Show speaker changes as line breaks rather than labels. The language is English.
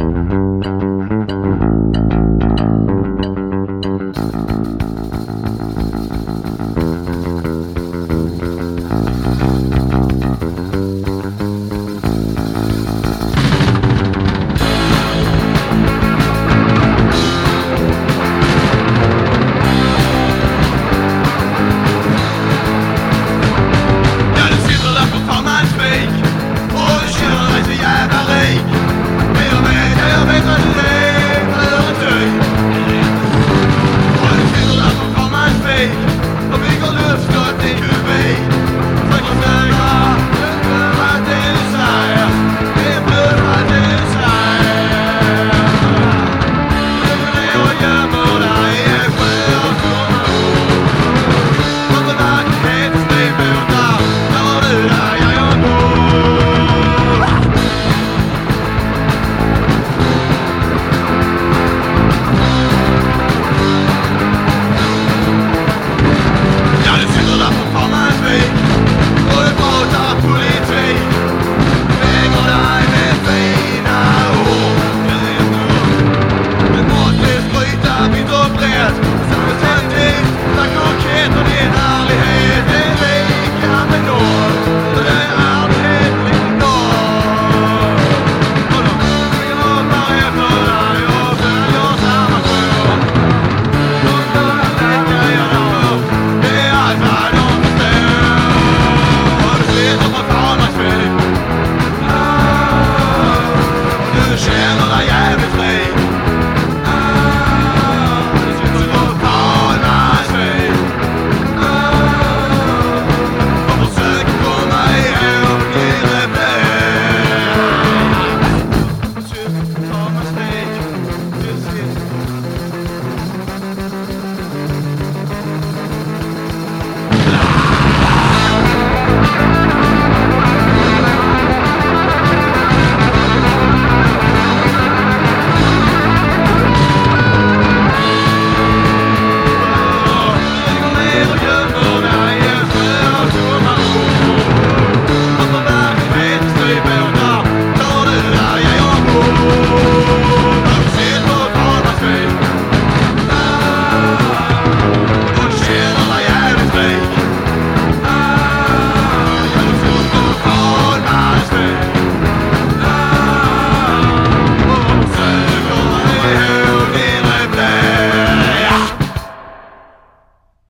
Mm-hmm. I am.